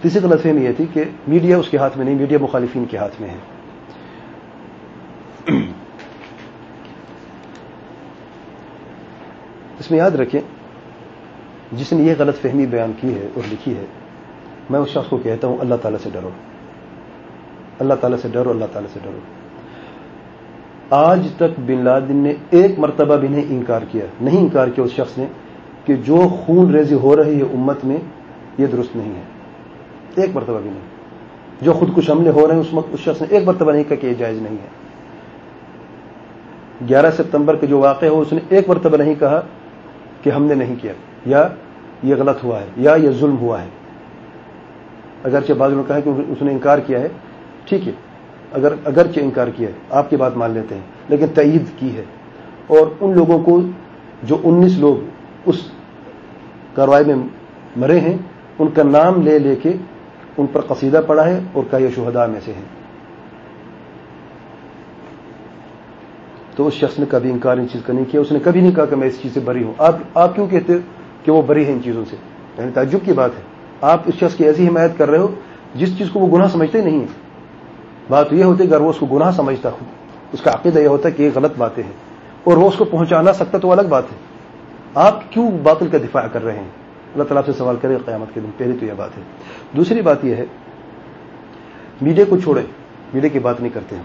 تیسری غلط فہمی یہ تھی کہ میڈیا اس کے ہاتھ میں نہیں، میڈیا مخالفین کے ہاتھ میں ہے۔ اس میں یاد رکھیں، جس نے یہ غلط فہمی بیان کی ہے اور لکھی ہے، میں اس شخص کو کہتا ہوں، اللہ تعالیٰ سے ڈرو۔ اللہ تعالیٰ سے ڈرو، اللہ تعالیٰ سے ڈرو۔ آج تک بن لادن نے ایک مرتبہ بھی نہیں انکار کیا، نہیں انکار کیا اس شخص نے کہ جو خون ریزی ہو رہی ہے امت میں، یہ درست نہیں ہے۔ ایک مرتبہ بھی نہیں۔ جو خود کچھ حملے ہو رہے ہیں، اس وقت اس شخص نے ایک مرتبہ نہیں کہا کہ یہ جائز نہیں ہے۔ گیارہ ستمبر کا جو واقع ہو، اس نے ایک مرتبہ نہیں کہا کہ ہم نے نہیں کیا۔ یا یہ غلط ہوا ہے، یا یہ ظلم ہوا ہے۔ اگرچہ بعض نے کہا کہ اس نے انکار کیا ہے۔ ٹھیک ہے، اگر، اگرچہ انکار کیا ہے، آپ کی بات مان لیتے ہیں، لیکن تعید کی ہے۔ اور ان لوگوں کو جو انیس لوگ اس کاروائی میں مرے ہیں، ان کا نام لے لے کے ان پر قصیدہ پڑا ہے اور کا یہ میں سے ہے تو اس شخص نے کبھی انکار ان چیز کا نہیں کیا، اس نے کبھی نہیں کہا کہ میں اس چیز سے بری ہوں۔ آپ آپ کیوں کہتے کہ وہ بری ہے ان چیزوں سے؟ یعنی تعجب کی بات ہے۔ آپ اس شخص کی ایسی حمایت کر رہے ہو جس چیز کو وہ گناہ سمجھتے نہیں ہیں۔ بات یہ ہوتی ہے اگر وہ اس کو گناہ سمجھتا ہوں اس کا عقیدہ یہ ہوتا ہے کہ یہ غلط باتیں ہیں اور وہ اس کو پہنچانا سکتا تو الگ بات ہے۔ آپ کیوں باطل کا دفاع کر رہے ہیں؟ اللہ تعالیٰ سے سوال کرے قیامت کے دن پہلی تو یہ بات ہے۔ دوسری بات یہ ہے، میڈیا کو چھوڑے میڈیا کی بات نہیں کرتے ہیں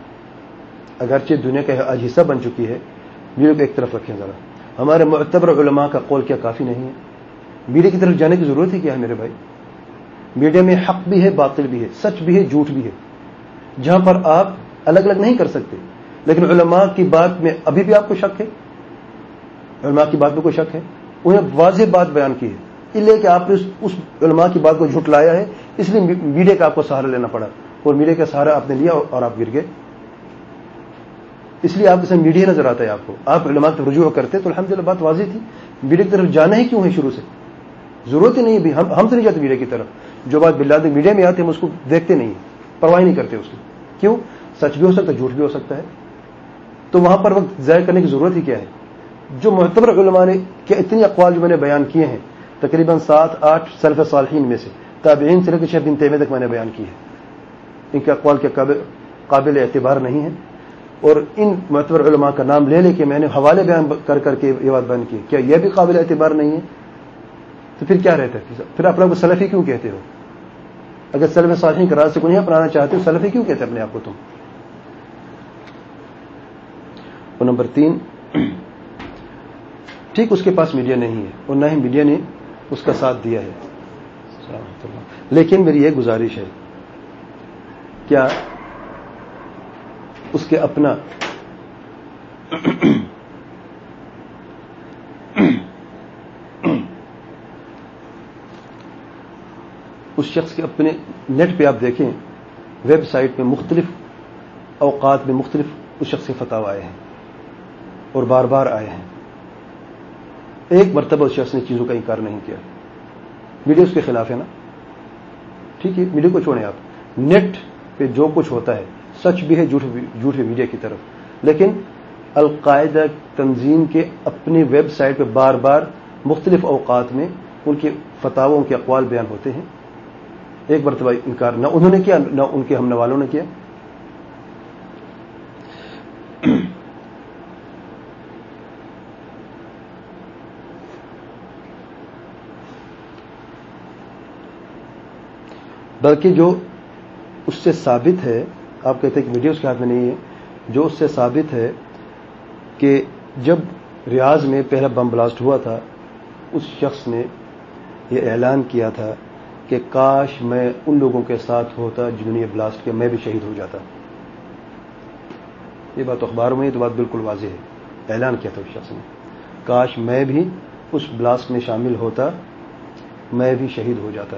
اگرچہ دنیا کا آج حصہ بن چکی ہے، میڈیا کو ایک طرف رکھیں ذرا۔ ہمارے معتبر علماء کا قول کیا کافی نہیں ہے۔ میڈیا کی طرف جانے کی ضرورت ہی کیا ہے میرے بھائی؟ میڈیا میں حق بھی ہے، باطل بھی ہے، سچ بھی ہے، جھوٹ بھی ہے۔ جہاں پر آپ الگ الگ نہیں کر سکتے، لیکن علماء کی بات میں ابھی بھی آپ کو شک ہے؟ علماء کی بات میں کوئی شک ہے؟ انہیں واضح بات بیان کی ہے۔ اس لیے کہ آپ نے اس علماء کی بات کو جھٹ لایا ہے، اس لیے میڈیا کا آپ کو سہارا لینا پڑا۔ اور میڈیا کا سہارا آپ نے لیا اور آپ گر گئے۔ اس لیے آپ کے ساتھ میڈیا نظر آتا ہے آپ کو۔ آپ علماء کی رجوع کرتے تو الحمد بات واضح تھی۔ میڈیا کی طرف جانا ہی کیوں ہے شروع سے؟ ضرورت ہی نہیں بھی۔ ہم ہم سے نہیں جاتے میڈیا کی طرف۔ جو بات بلاد میڈیا میں آتے ہم اس کو دیکھتے نہیں پرواہ نہیں کرتے اس کی۔ کیوں؟ سچ بھی ہو سکتا ہے، جھوٹ بھی ہو سکتا ہے۔ تو وہاں پر وقت ضائع کرنے کی ضرورت ہی کیا ہے؟ جو معتبر علماء نے کیا، اتنی اقوال جو میں نے بیان کیے ہیں تقریباً سات آٹھ سلف صالحین میں سے۔ تابعین سے لے کے شہد بن تیمے تک میں نے بیان کی ہے۔ ان کے اقوال کے قابل اعتبار نہیں ہے اور ان معتبر علماء کا نام لے لے کے میں نے حوالے بیان کر کر کے یہ بات بیان کی۔ کیا یہ بھی قابل اعتبار نہیں ہے؟ تو پھر کیا رہتا ہے؟ پھر اپنا کو سلفی کیوں کہتے ہو؟ اگر سلف صالحین کا راز سے نہیں اپنانا چاہتے ہو سلفی کیوں کہتے اپنے آپ کو تم؟ اور نمبر تین، ٹھیک اس کے پاس میڈیا نہیں ہے اور نہ ہی میڈیا نے اس کا ساتھ دیا ہے۔ لیکن میری یہ گزارش ہے، کیا اس کے اپنا اس شخص کے اپنے نیٹ پہ آپ دیکھیں، ویب سائٹ میں مختلف اوقات میں مختلف اس شخص کے فتح آئے ہیں اور بار بار آئے ہیں۔ ایک مرتبہ اس شخص نے چیزوں کا انکار نہیں کیا۔ میڈیا اس کے خلاف ہے نا۔ ٹھیک ہے، میڈیا کو چھوڑیں آپ۔ نیٹ پہ جو کچھ ہوتا ہے، سچ بھی ہے، جھوٹ ہے میڈیا کی طرف۔ لیکن القاعدہ تنظیم کے اپنی ویب سائٹ پہ بار بار مختلف اوقات میں ان کے فتحوں کے اقوال بیان ہوتے ہیں۔ ایک مرتبہ انکار نہ انہوں نے کیا، نہ ان کے ہم نوالوں نے کیا۔ بلکہ جو اس سے ثابت ہے، آپ کہتے ہیں کہ ویڈیو اس کے ہاتھ میں نہیں ہے، جو اس سے ثابت ہے کہ جب ریاض میں پہلا بم بلاسٹ ہوا تھا، اس شخص نے یہ اعلان کیا تھا کہ کاش میں ان لوگوں کے ساتھ ہوتا جنہوں نے یہ بلاسٹ کیا، میں بھی شہید ہو جاتا۔ یہ بات اخباروں میں تو بات بالکل واضح ہے۔ اعلان کیا تھا اس شخص نے۔ کاش میں بھی اس بلاسٹ میں شامل ہوتا، میں بھی شہید ہو جاتا۔